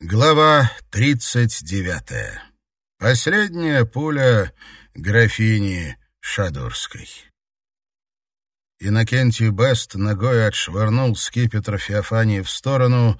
Глава тридцать девятая. Последняя пуля графини Шадурской. Иннокентий Бест ногой отшвырнул скипетр Феофании в сторону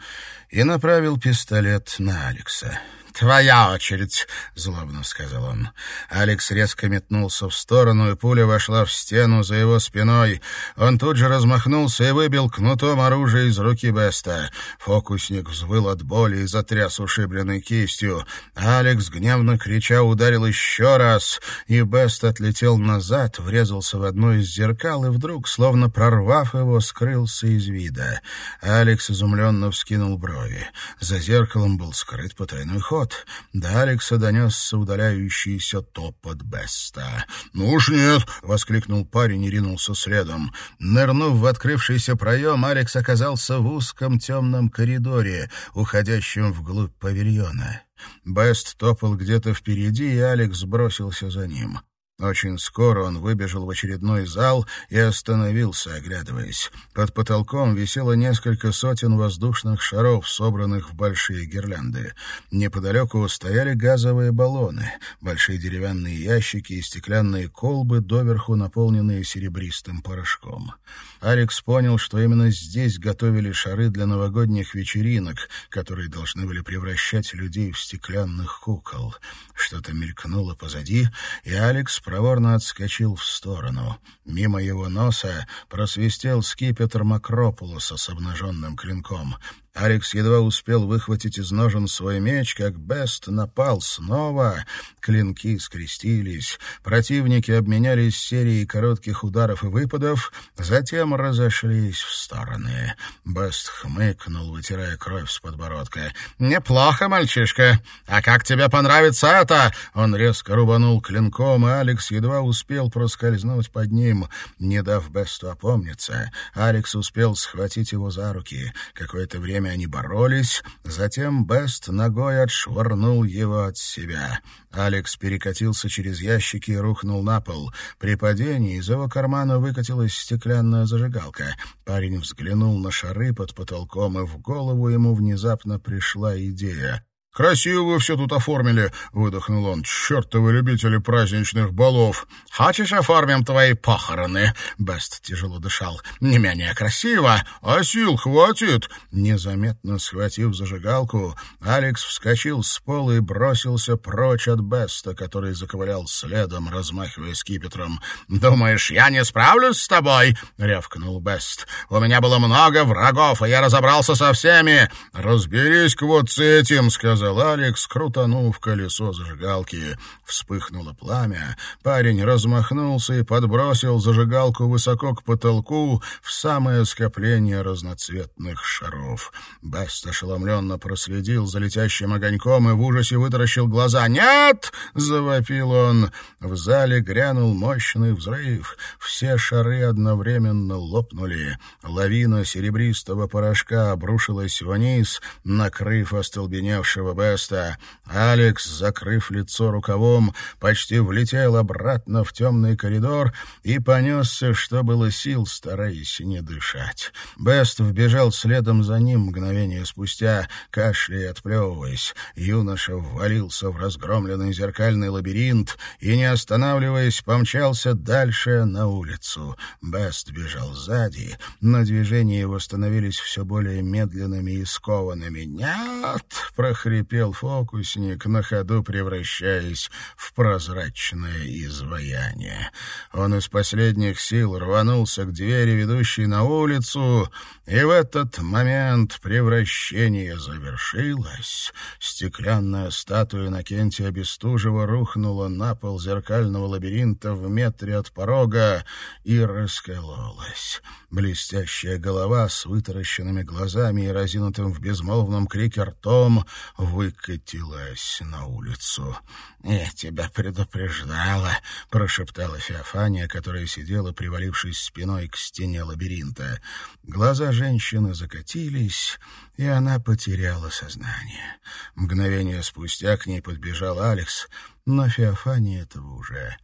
и направил пистолет на Алекса. «Твоя очередь», — злобно сказал он. Алекс резко метнулся в сторону, и пуля вошла в стену за его спиной. Он тут же размахнулся и выбил кнутом оружие из руки Беста. Фокусник взвыл от боли и затряс ушибленной кистью. Алекс, гневно крича, ударил еще раз, и Бест отлетел назад, врезался в одно из зеркал и вдруг, словно прорвав его, скрылся из вида. Алекс изумленно вскинул брови. За зеркалом был скрыт потайной ход вперед. До Алекса донесся удаляющийся топот Беста. «Ну уж нет!» — воскликнул парень и ринулся следом. Нырнув в открывшийся проем, Алекс оказался в узком темном коридоре, уходящем вглубь павильона. Бест топал где-то впереди, и Алекс бросился за ним. Очень скоро он выбежал в очередной зал и остановился, оглядываясь. Под потолком висело несколько сотен воздушных шаров, собранных в большие гирлянды. Неподалеку стояли газовые баллоны, большие деревянные ящики и стеклянные колбы, доверху наполненные серебристым порошком. Алекс понял, что именно здесь готовили шары для новогодних вечеринок, которые должны были превращать людей в стеклянных кукол. Что-то мелькнуло позади, и Алекс проворно отскочил в сторону. Мимо его носа просвистел скипетр Макропулоса с обнаженным клинком. Алекс едва успел выхватить из ножен свой меч, как Бест напал снова. Клинки скрестились. Противники обменялись серией коротких ударов и выпадов, затем разошлись в стороны. Бест хмыкнул, вытирая кровь с подбородка. «Неплохо, мальчишка. А как тебе понравится это?» Он резко рубанул клинком, и Алекс едва успел проскользнуть под ним, не дав Бесту опомниться. Алекс успел схватить его за руки. Какое-то время время они боролись, затем Бест ногой отшвырнул его от себя. Алекс перекатился через ящики и рухнул на пол. При падении из его кармана выкатилась стеклянная зажигалка. Парень взглянул на шары под потолком, и в голову ему внезапно пришла идея. «Красиво вы все тут оформили», — выдохнул он. «Чертовы любители праздничных балов». «Хочешь, оформим твои похороны?» — Бест тяжело дышал. «Не менее красиво, а сил хватит». Незаметно схватив зажигалку, Алекс вскочил с пола и бросился прочь от Беста, который заковылял следом, размахивая скипетром. «Думаешь, я не справлюсь с тобой?» — рявкнул Бест. «У меня было много врагов, и я разобрался со всеми». «Разберись-ка вот с этим», — сказал сказал Алекс, крутанув колесо зажигалки. Вспыхнуло пламя. Парень размахнулся и подбросил зажигалку высоко к потолку в самое скопление разноцветных шаров. Бест ошеломленно проследил за летящим огоньком и в ужасе вытаращил глаза. «Нет!» — завопил он. В зале грянул мощный взрыв. Все шары одновременно лопнули. Лавина серебристого порошка обрушилась вниз, накрыв остолбеневшего Беста. Алекс, закрыв лицо рукавом, почти влетел обратно в темный коридор и понесся, что было сил, стараясь не дышать. Бест вбежал следом за ним мгновение спустя, кашляя и отплевываясь. Юноша ввалился в разгромленный зеркальный лабиринт и, не останавливаясь, помчался дальше на улицу. Бест бежал сзади, но движения его становились все более медленными и скованными. «Нет!» — прохрипел пел фокусник, на ходу превращаясь в прозрачное изваяние. Он из последних сил рванулся к двери, ведущей на улицу, и в этот момент превращение завершилось. Стеклянная статуя Накентия Бестужева рухнула на пол зеркального лабиринта в метре от порога и раскололась. Блестящая голова с вытаращенными глазами и разинутым в безмолвном крике ртом выкатилась на улицу. «Я тебя предупреждала», — прошептала Феофания, которая сидела, привалившись спиной к стене лабиринта. Глаза женщины закатились, и она потеряла сознание. Мгновение спустя к ней подбежал Алекс, но Феофания этого уже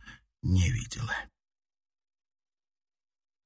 не видела.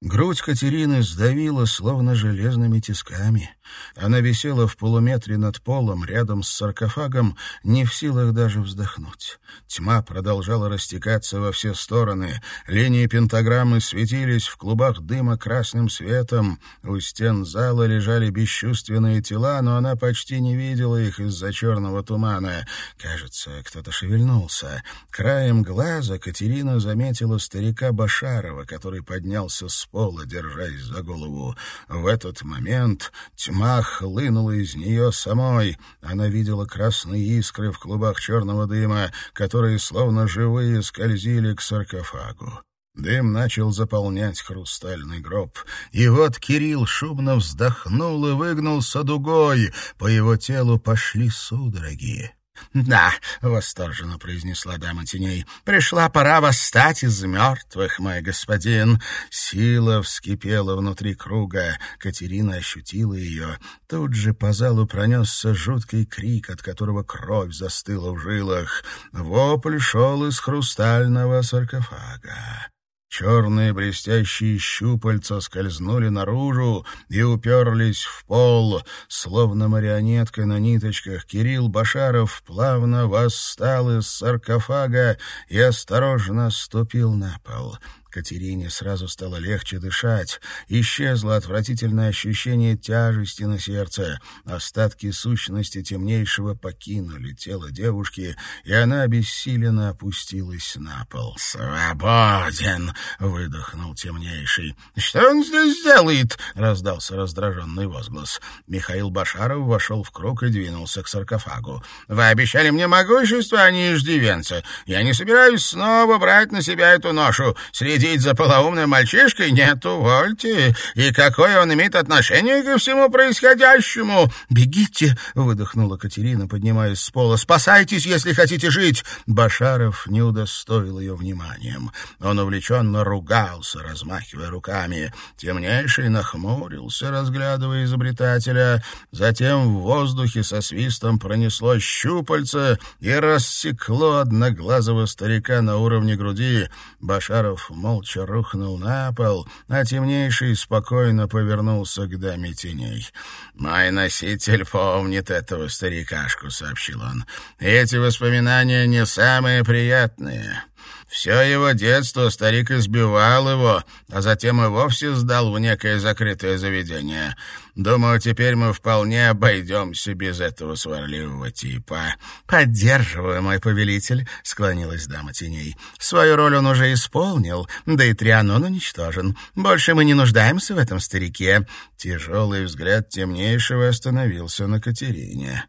Грудь Катерины сдавила, словно железными тисками. Она висела в полуметре над полом, рядом с саркофагом, не в силах даже вздохнуть. Тьма продолжала растекаться во все стороны. Линии пентаграммы светились в клубах дыма красным светом. У стен зала лежали бесчувственные тела, но она почти не видела их из-за черного тумана. Кажется, кто-то шевельнулся. Краем глаза Катерина заметила старика Башарова, который поднялся с пола, держась за голову. В этот момент тьма хлынула из нее самой. Она видела красные искры в клубах черного дыма, которые словно живые скользили к саркофагу. Дым начал заполнять хрустальный гроб. И вот Кирилл шумно вздохнул и выгнулся дугой. По его телу пошли судороги. «Да», — восторженно произнесла дама теней, — «пришла пора восстать из мертвых, мой господин». Сила вскипела внутри круга. Катерина ощутила ее. Тут же по залу пронесся жуткий крик, от которого кровь застыла в жилах. Вопль шел из хрустального саркофага. Черные блестящие щупальца скользнули наружу и уперлись в пол. Словно марионетка на ниточках, Кирилл Башаров плавно восстал из саркофага и осторожно ступил на пол. Катерине сразу стало легче дышать. Исчезло отвратительное ощущение тяжести на сердце. Остатки сущности темнейшего покинули тело девушки, и она обессиленно опустилась на пол. «Свободен!» — выдохнул темнейший. «Что он здесь делает?» — раздался раздраженный возглас. Михаил Башаров вошел в круг и двинулся к саркофагу. «Вы обещали мне могущество, а не иждивенца. Я не собираюсь снова брать на себя эту ношу. Среди следить за полоумным мальчишкой? Нет, увольте. И какое он имеет отношение ко всему происходящему? Бегите, выдохнула Катерина, поднимаясь с пола. Спасайтесь, если хотите жить. Башаров не удостоил ее вниманием. Он увлеченно ругался, размахивая руками. Темнейший нахмурился, разглядывая изобретателя. Затем в воздухе со свистом пронесло щупальце и рассекло одноглазого старика на уровне груди. Башаров молча рухнул на пол, а темнейший спокойно повернулся к даме теней. «Мой носитель помнит этого старикашку», — сообщил он. «Эти воспоминания не самые приятные. Все его детство старик избивал его, а затем и вовсе сдал в некое закрытое заведение. Думаю, теперь мы вполне обойдемся без этого сварливого типа. «Поддерживаю, мой повелитель», — склонилась дама теней. «Свою роль он уже исполнил, да и Трианон уничтожен. Больше мы не нуждаемся в этом старике». Тяжелый взгляд темнейшего остановился на Катерине.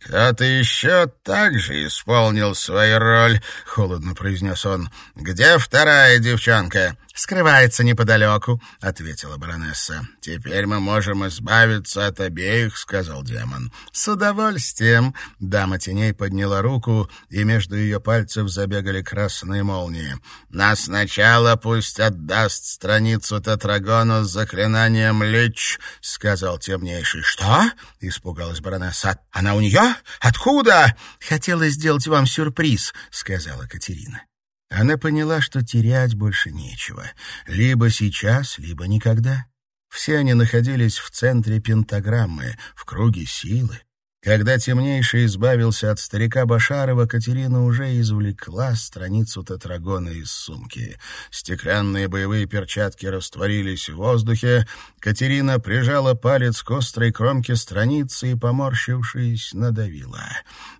«Кто-то еще так же исполнил свою роль», — холодно произнес он. «Где вторая девчонка?» «Скрывается неподалеку», — ответила баронесса. «Теперь мы можем избавиться от обеих», — сказал демон. «С удовольствием». Дама теней подняла руку, и между ее пальцев забегали красные молнии. «Но сначала пусть отдаст страницу Тетрагону с заклинанием «Лич», — сказал темнейший. «Что?» — испугалась баронесса. «Она у нее? Откуда?» «Хотела сделать вам сюрприз», — сказала Катерина. Она поняла, что терять больше нечего. Либо сейчас, либо никогда. Все они находились в центре пентаграммы, в круге силы. Когда темнейший избавился от старика Башарова, Катерина уже извлекла страницу тетрагона из сумки. Стеклянные боевые перчатки растворились в воздухе. Катерина прижала палец к острой кромке страницы и, поморщившись, надавила.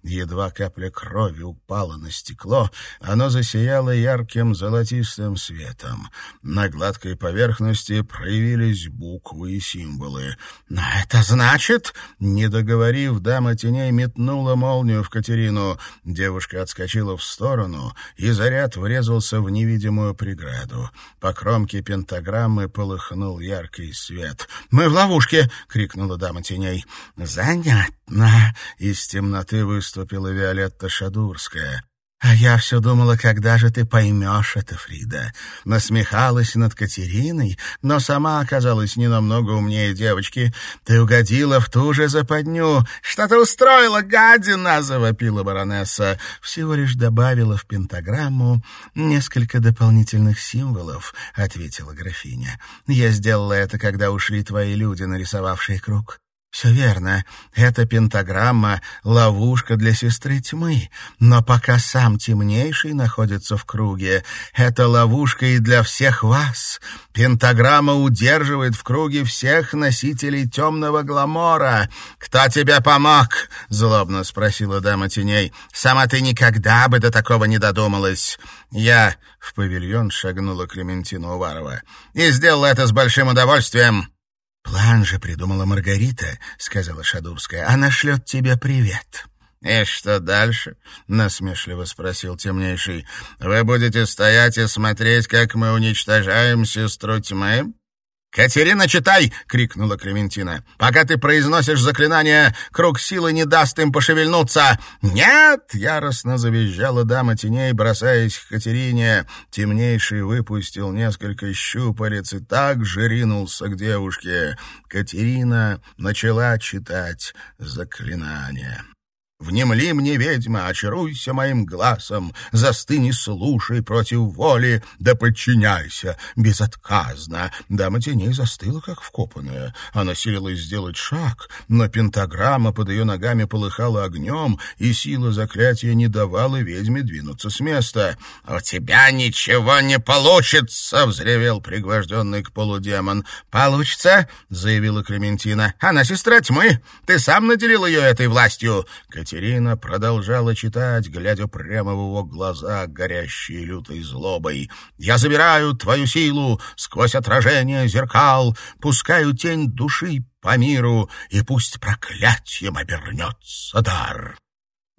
Едва капля крови упала на стекло, оно засияло ярким золотистым светом. На гладкой поверхности проявились буквы и символы. «Но это значит...» Не договорив, дама теней метнула молнию в Катерину. Девушка отскочила в сторону, и заряд врезался в невидимую преграду. По кромке пентаграммы полыхнул яркий свет. «Мы в ловушке!» — крикнула дама теней. «Занятно!» — из темноты выступила Виолетта Шадурская. «А я все думала, когда же ты поймешь это, Фрида?» Насмехалась над Катериной, но сама оказалась не намного умнее девочки. «Ты угодила в ту же западню. Что ты устроила, гадина?» — завопила баронесса. Всего лишь добавила в пентаграмму несколько дополнительных символов, — ответила графиня. «Я сделала это, когда ушли твои люди, нарисовавшие круг. «Все верно. Это пентаграмма — ловушка для сестры тьмы. Но пока сам темнейший находится в круге, это ловушка и для всех вас. Пентаграмма удерживает в круге всех носителей темного гламора. «Кто тебе помог?» — злобно спросила дама теней. «Сама ты никогда бы до такого не додумалась». «Я...» — в павильон шагнула Клементина Уварова. «И сделала это с большим удовольствием». «План же придумала Маргарита», — сказала Шадурская. «Она шлет тебе привет». «И что дальше?» — насмешливо спросил темнейший. «Вы будете стоять и смотреть, как мы уничтожаем сестру тьмы?» «Катерина, читай!» — крикнула Клементина. «Пока ты произносишь заклинание, круг силы не даст им пошевельнуться!» «Нет!» — яростно завизжала дама теней, бросаясь к Катерине. Темнейший выпустил несколько щупалец и так же ринулся к девушке. Катерина начала читать заклинание. Внемли мне, ведьма, очаруйся моим глазом, застынь и слушай против воли, да подчиняйся безотказно. Дама теней застыла, как вкопанная. Она силилась сделать шаг, но пентаграмма под ее ногами полыхала огнем, и сила заклятия не давала ведьме двинуться с места. «У тебя ничего не получится!» — взревел пригвожденный к полу демон. «Получится!» — заявила Клементина. «Она сестра тьмы! Ты сам наделил ее этой властью!» Катерина продолжала читать, глядя прямо в его глаза, горящие лютой злобой. «Я забираю твою силу сквозь отражение зеркал, пускаю тень души по миру, и пусть проклятием обернется дар».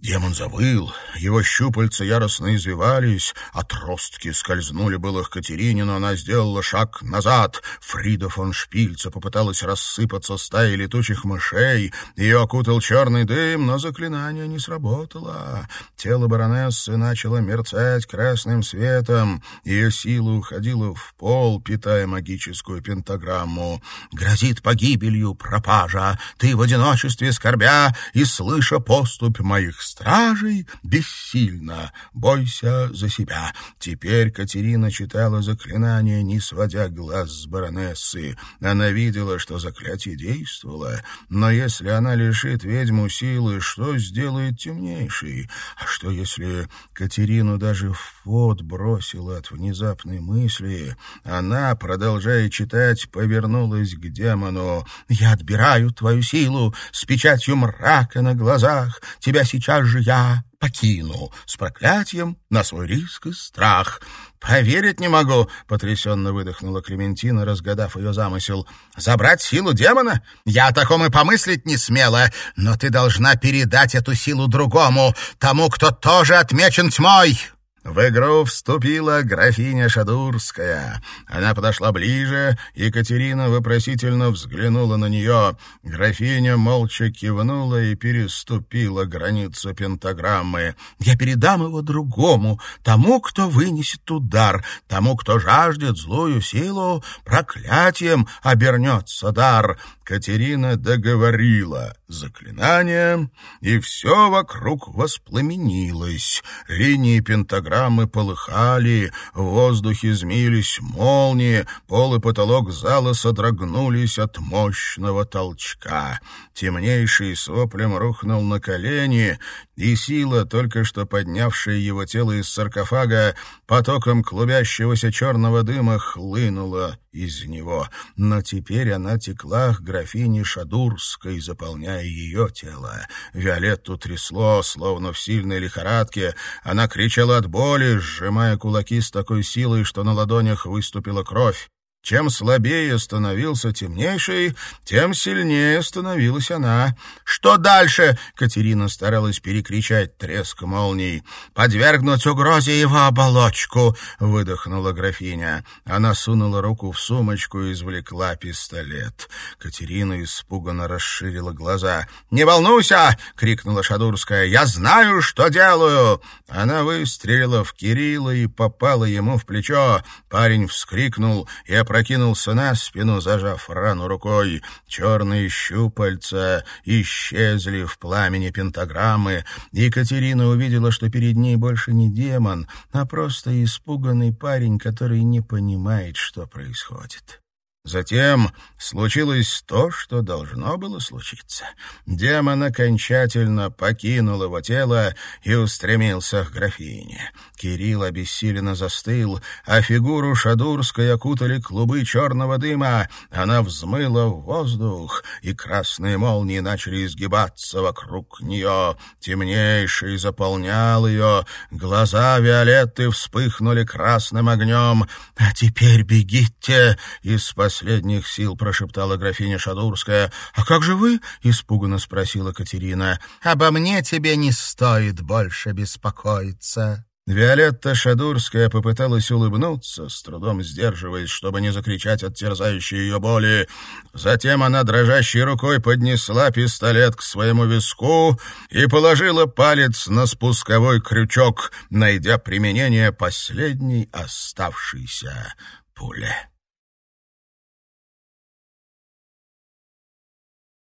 Демон завыл, его щупальца яростно извивались, отростки скользнули было к Катерине, но она сделала шаг назад. Фрида фон Шпильца попыталась рассыпаться стаей летучих мышей, ее окутал черный дым, но заклинание не сработало. Тело баронессы начало мерцать красным светом, ее сила уходила в пол, питая магическую пентаграмму. «Грозит погибелью пропажа, ты в одиночестве скорбя и слыша поступь моих стражей бессильно. Бойся за себя. Теперь Катерина читала заклинание, не сводя глаз с баронессы. Она видела, что заклятие действовало, но если она лишит ведьму силы, что сделает темнейший? А что, если Катерину даже в пот бросила от внезапной мысли? Она, продолжая читать, повернулась к демону. «Я отбираю твою силу с печатью мрака на глазах. Тебя сейчас же я покину с проклятием на свой риск и страх. «Поверить не могу», — потрясенно выдохнула Клементина, разгадав ее замысел. «Забрать силу демона? Я о таком и помыслить не смела. Но ты должна передать эту силу другому, тому, кто тоже отмечен тьмой». В игру вступила графиня Шадурская. Она подошла ближе, Екатерина вопросительно взглянула на нее. Графиня молча кивнула и переступила границу пентаграммы. «Я передам его другому, тому, кто вынесет удар, тому, кто жаждет злую силу, проклятием обернется дар». Катерина договорила заклинание, и все вокруг воспламенилось. Линии пентаграммы полыхали, в воздухе змеились молнии, пол и потолок зала содрогнулись от мощного толчка. Темнейший с воплем рухнул на колени, и сила, только что поднявшая его тело из саркофага, потоком клубящегося черного дыма хлынула из него. Но теперь она текла к графине Шадурской, заполняя ее тело. Виолетту трясло, словно в сильной лихорадке. Она кричала от боли, сжимая кулаки с такой силой, что на ладонях выступила кровь. Чем слабее становился темнейший, тем сильнее становилась она. «Что дальше?» — Катерина старалась перекричать треск молний. «Подвергнуть угрозе его оболочку!» — выдохнула графиня. Она сунула руку в сумочку и извлекла пистолет. Катерина испуганно расширила глаза. «Не волнуйся!» — крикнула Шадурская. «Я знаю, что делаю!» Она выстрелила в Кирилла и попала ему в плечо. Парень вскрикнул и опрокинулся на спину, зажав рану рукой. Черные щупальца исчезли в пламени пентаграммы. Екатерина увидела, что перед ней больше не демон, а просто испуганный парень, который не понимает, что происходит. Затем случилось то, что должно было случиться. Демон окончательно покинул его тело и устремился к графине. Кирилл обессиленно застыл, а фигуру Шадурской окутали клубы черного дыма. Она взмыла в воздух, и красные молнии начали изгибаться вокруг нее. Темнейший заполнял ее, глаза Виолетты вспыхнули красным огнем. «А теперь бегите!» и спасите последних сил прошептала графиня Шадурская. «А как же вы?» — испуганно спросила Катерина. «Обо мне тебе не стоит больше беспокоиться». Виолетта Шадурская попыталась улыбнуться, с трудом сдерживаясь, чтобы не закричать от терзающей ее боли. Затем она дрожащей рукой поднесла пистолет к своему виску и положила палец на спусковой крючок, найдя применение последней оставшейся пули.